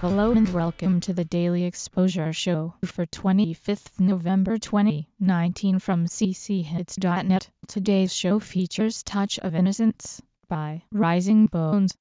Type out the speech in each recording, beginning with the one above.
Hello and welcome to the Daily Exposure Show for 25th November 2019 from cchits.net. Today's show features Touch of Innocence by Rising Bones.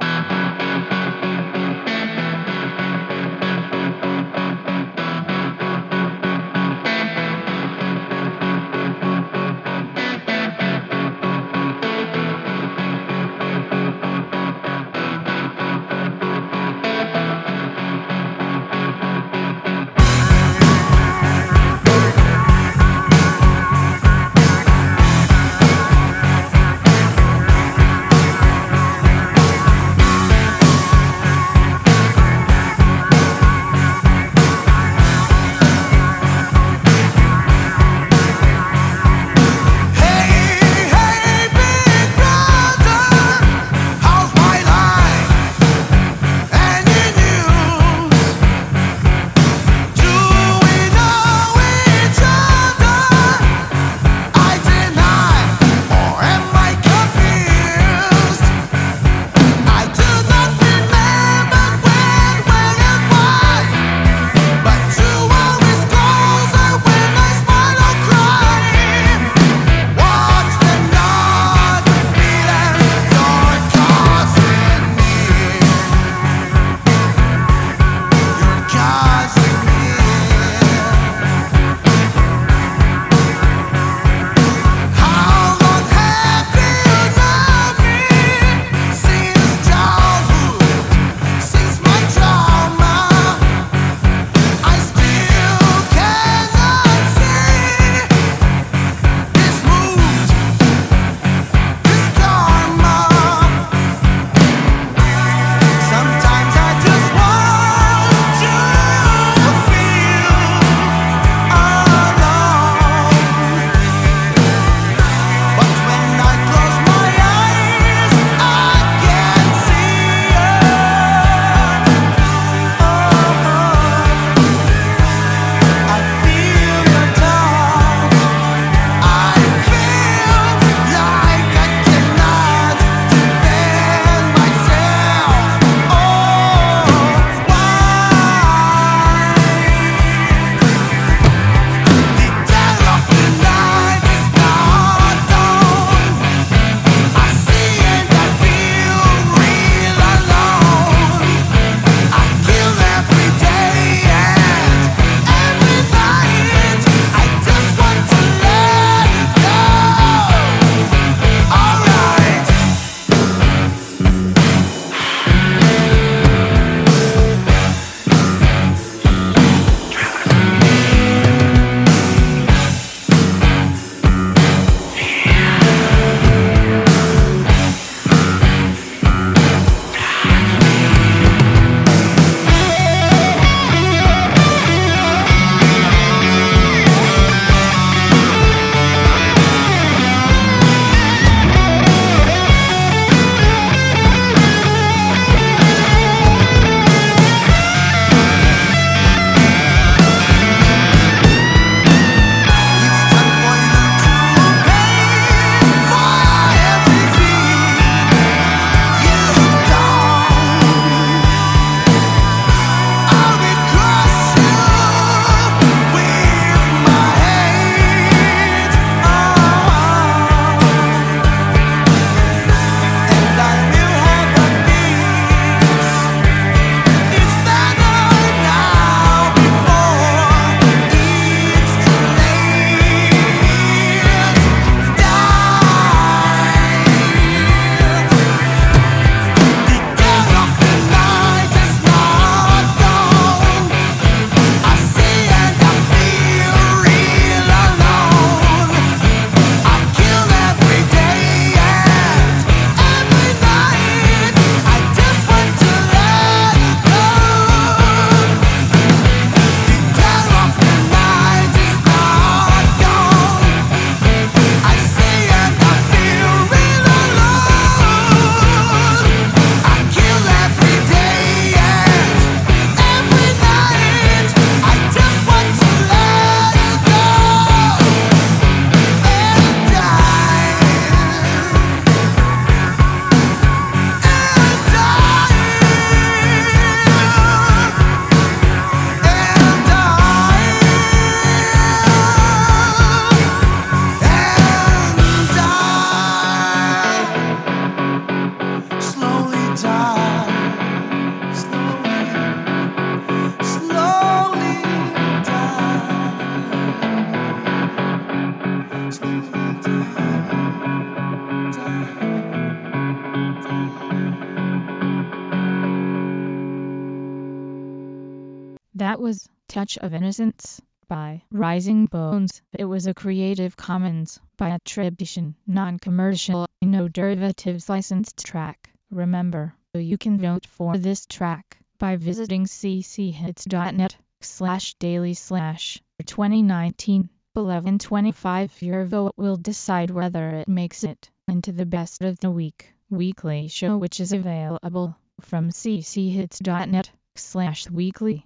Touch of Innocence by Rising Bones. It was a Creative Commons by attribution, non-commercial, no derivatives licensed track. Remember, you can vote for this track by visiting cchits.net slash daily slash 2019 1125. Your vote will decide whether it makes it into the best of the week weekly show which is available from cchits.net slash weekly.